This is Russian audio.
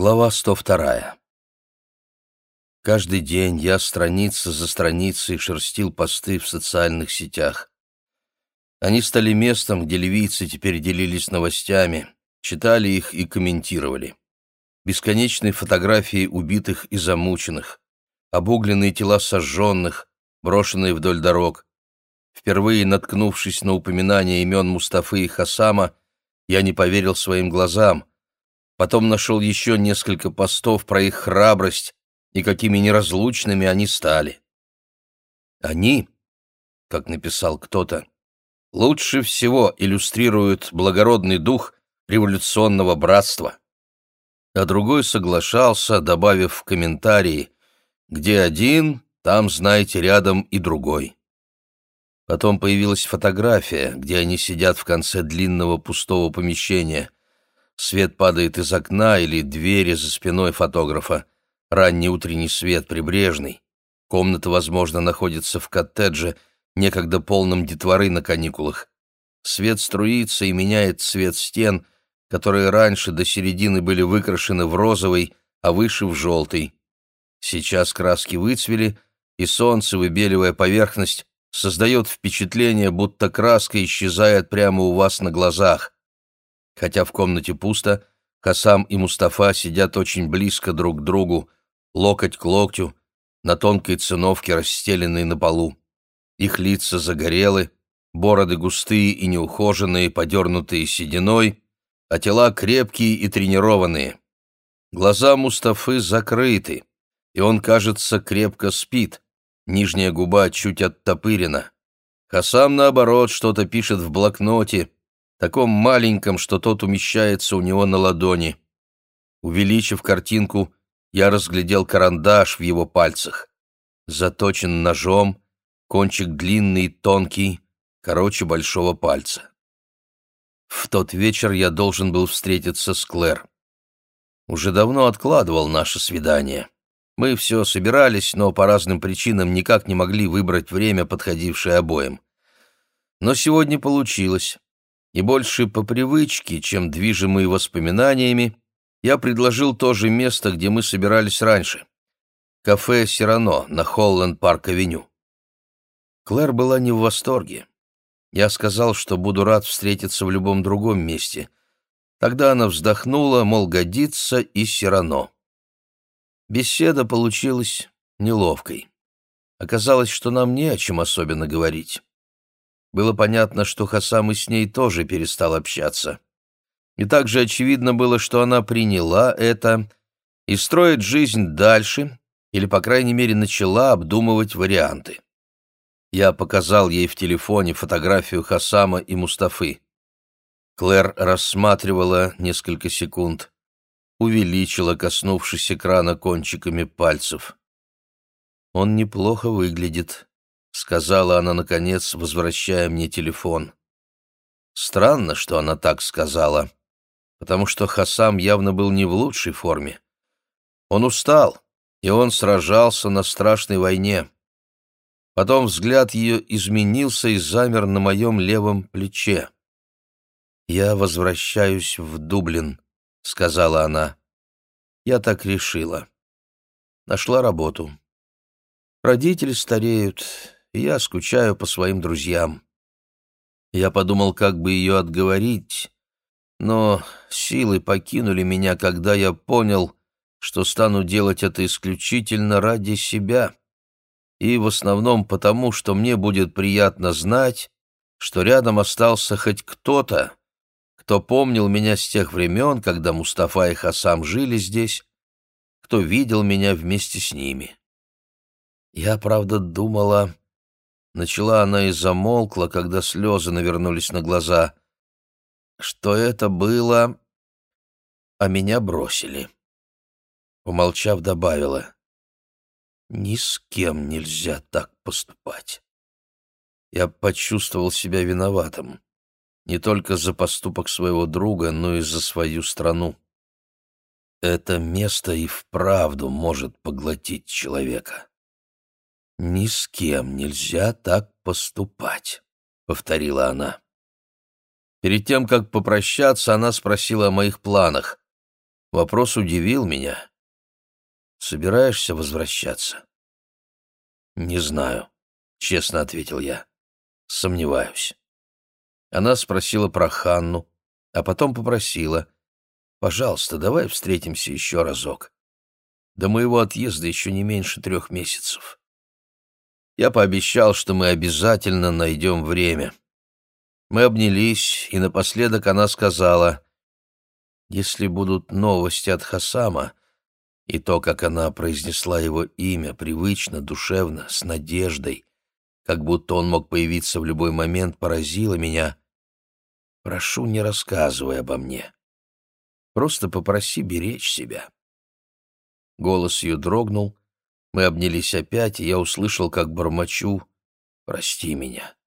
Глава 102. Каждый день я страница за страницей шерстил посты в социальных сетях. Они стали местом, где ливийцы теперь делились новостями, читали их и комментировали. Бесконечные фотографии убитых и замученных, обугленные тела сожженных, брошенные вдоль дорог. Впервые наткнувшись на упоминание имен Мустафы и Хасама, я не поверил своим глазам — Потом нашел еще несколько постов про их храбрость и какими неразлучными они стали. Они, как написал кто-то, лучше всего иллюстрируют благородный дух революционного братства. А другой соглашался, добавив в комментарии, где один, там, знаете, рядом и другой. Потом появилась фотография, где они сидят в конце длинного пустого помещения. Свет падает из окна или двери за спиной фотографа. Ранний утренний свет прибрежный. Комната, возможно, находится в коттедже, некогда полном детворы на каникулах. Свет струится и меняет цвет стен, которые раньше до середины были выкрашены в розовый, а выше в желтый. Сейчас краски выцвели, и солнце, выбеливая поверхность, создает впечатление, будто краска исчезает прямо у вас на глазах. Хотя в комнате пусто, Хасам и Мустафа сидят очень близко друг к другу, локоть к локтю, на тонкой циновке, расстеленной на полу. Их лица загорелы, бороды густые и неухоженные, подернутые сединой, а тела крепкие и тренированные. Глаза Мустафы закрыты, и он, кажется, крепко спит, нижняя губа чуть оттопырена. Хасам, наоборот, что-то пишет в блокноте, таком маленьком, что тот умещается у него на ладони. Увеличив картинку, я разглядел карандаш в его пальцах. Заточен ножом, кончик длинный и тонкий, короче большого пальца. В тот вечер я должен был встретиться с Клэр. Уже давно откладывал наше свидание. Мы все собирались, но по разным причинам никак не могли выбрать время, подходившее обоим. Но сегодня получилось и больше по привычке, чем движимые воспоминаниями, я предложил то же место, где мы собирались раньше. Кафе «Сирано» на Холланд-Парк-авеню. Клэр была не в восторге. Я сказал, что буду рад встретиться в любом другом месте. Тогда она вздохнула, мол, годится и «Сирано». Беседа получилась неловкой. Оказалось, что нам не о чем особенно говорить. Было понятно, что Хасам и с ней тоже перестал общаться. И также очевидно было, что она приняла это и строит жизнь дальше, или, по крайней мере, начала обдумывать варианты. Я показал ей в телефоне фотографию Хасама и Мустафы. Клэр рассматривала несколько секунд, увеличила, коснувшись экрана кончиками пальцев. «Он неплохо выглядит», — сказала она, наконец, возвращая мне телефон. Странно, что она так сказала, потому что Хасам явно был не в лучшей форме. Он устал, и он сражался на страшной войне. Потом взгляд ее изменился и замер на моем левом плече. «Я возвращаюсь в Дублин», — сказала она. «Я так решила. Нашла работу. Родители стареют, я скучаю по своим друзьям. Я подумал, как бы ее отговорить, но силы покинули меня, когда я понял, что стану делать это исключительно ради себя, и в основном потому, что мне будет приятно знать, что рядом остался хоть кто-то, кто помнил меня с тех времен, когда Мустафа и Хасам жили здесь, кто видел меня вместе с ними. Я, правда, думала, Начала она и замолкла, когда слезы навернулись на глаза. Что это было? А меня бросили. Умолчав, добавила. Ни с кем нельзя так поступать. Я почувствовал себя виноватым. Не только за поступок своего друга, но и за свою страну. Это место и вправду может поглотить человека. «Ни с кем нельзя так поступать», — повторила она. Перед тем, как попрощаться, она спросила о моих планах. Вопрос удивил меня. «Собираешься возвращаться?» «Не знаю», — честно ответил я. «Сомневаюсь». Она спросила про Ханну, а потом попросила, «Пожалуйста, давай встретимся еще разок. До моего отъезда еще не меньше трех месяцев». Я пообещал, что мы обязательно найдем время. Мы обнялись, и напоследок она сказала, «Если будут новости от Хасама, и то, как она произнесла его имя, привычно, душевно, с надеждой, как будто он мог появиться в любой момент, поразило меня. Прошу, не рассказывай обо мне. Просто попроси беречь себя. Голос ее дрогнул, мы обнялись опять, и я услышал, как бормочу «Прости меня».